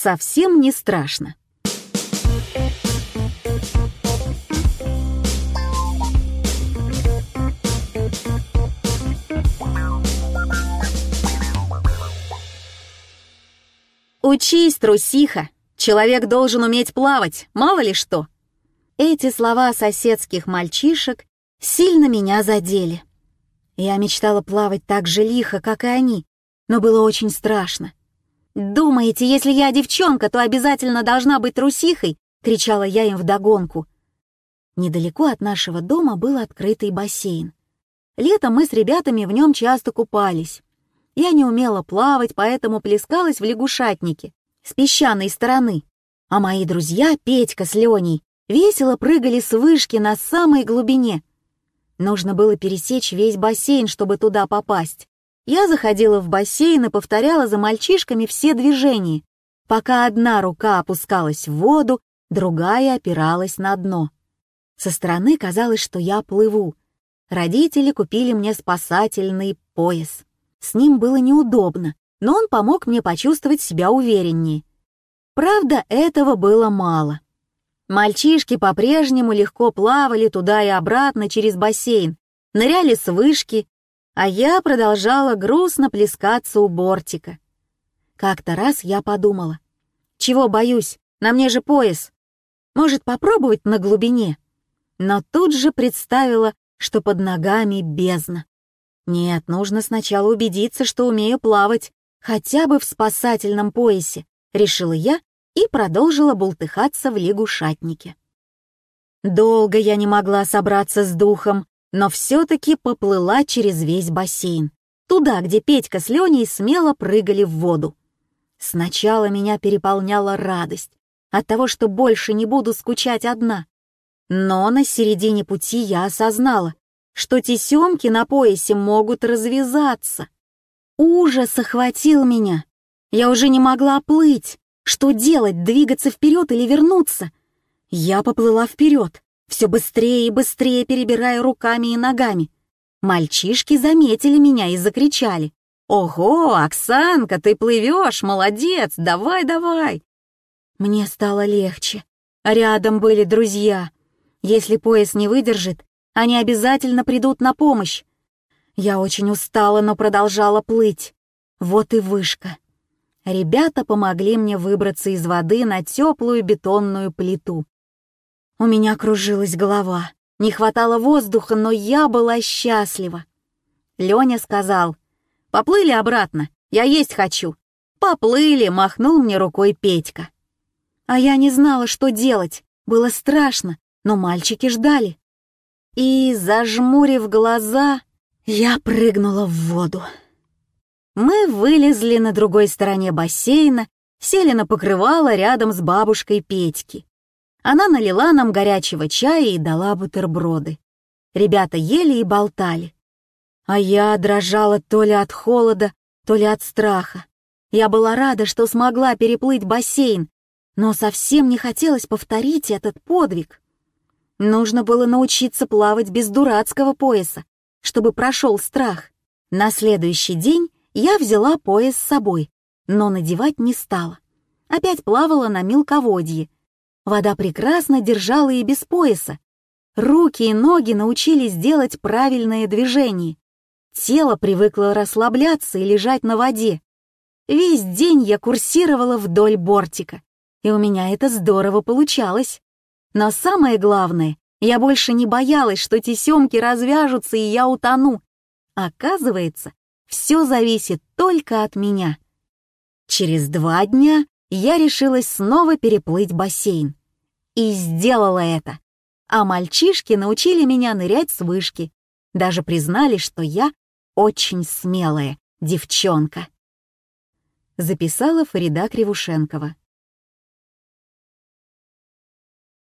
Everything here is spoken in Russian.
совсем не страшно. «Учись, трусиха! Человек должен уметь плавать, мало ли что!» Эти слова соседских мальчишек сильно меня задели. Я мечтала плавать так же лихо, как и они, но было очень страшно. «Думаете, если я девчонка, то обязательно должна быть трусихой?» — кричала я им вдогонку. Недалеко от нашего дома был открытый бассейн. Летом мы с ребятами в нем часто купались. Я не умела плавать, поэтому плескалась в лягушатнике с песчаной стороны. А мои друзья, Петька с Леней, весело прыгали с вышки на самой глубине. Нужно было пересечь весь бассейн, чтобы туда попасть. Я заходила в бассейн и повторяла за мальчишками все движения, пока одна рука опускалась в воду, другая опиралась на дно. Со стороны казалось, что я плыву. Родители купили мне спасательный пояс. С ним было неудобно, но он помог мне почувствовать себя увереннее. Правда, этого было мало. Мальчишки по-прежнему легко плавали туда и обратно через бассейн, ныряли с вышки, а я продолжала грустно плескаться у бортика. Как-то раз я подумала, чего боюсь, на мне же пояс. Может, попробовать на глубине? Но тут же представила, что под ногами бездна. Нет, нужно сначала убедиться, что умею плавать, хотя бы в спасательном поясе, решила я и продолжила бултыхаться в лягушатнике. Долго я не могла собраться с духом, но все-таки поплыла через весь бассейн, туда, где Петька с Леней смело прыгали в воду. Сначала меня переполняла радость от того, что больше не буду скучать одна. Но на середине пути я осознала, что тесемки на поясе могут развязаться. Ужас охватил меня. Я уже не могла плыть. Что делать, двигаться вперед или вернуться? Я поплыла вперед, все быстрее и быстрее перебирая руками и ногами. Мальчишки заметили меня и закричали. «Ого, Оксанка, ты плывешь, молодец, давай, давай!» Мне стало легче. Рядом были друзья. Если пояс не выдержит, они обязательно придут на помощь. Я очень устала, но продолжала плыть. Вот и вышка. Ребята помогли мне выбраться из воды на теплую бетонную плиту. У меня кружилась голова. Не хватало воздуха, но я была счастлива. Леня сказал, «Поплыли обратно, я есть хочу». «Поплыли», — махнул мне рукой Петька. А я не знала, что делать. Было страшно, но мальчики ждали и, зажмурив глаза, я прыгнула в воду. Мы вылезли на другой стороне бассейна, сели на покрывало рядом с бабушкой Петьки. Она налила нам горячего чая и дала бутерброды. Ребята ели и болтали. А я дрожала то ли от холода, то ли от страха. Я была рада, что смогла переплыть бассейн, но совсем не хотелось повторить этот подвиг. Нужно было научиться плавать без дурацкого пояса, чтобы прошел страх. На следующий день я взяла пояс с собой, но надевать не стала. Опять плавала на мелководье. Вода прекрасно держала и без пояса. Руки и ноги научились делать правильные движения. Тело привыкло расслабляться и лежать на воде. Весь день я курсировала вдоль бортика, и у меня это здорово получалось. Но самое главное, я больше не боялась, что тесемки развяжутся и я утону. Оказывается, все зависит только от меня. Через два дня я решилась снова переплыть бассейн. И сделала это. А мальчишки научили меня нырять с вышки. Даже признали, что я очень смелая девчонка. Записала Фарида Кривушенкова.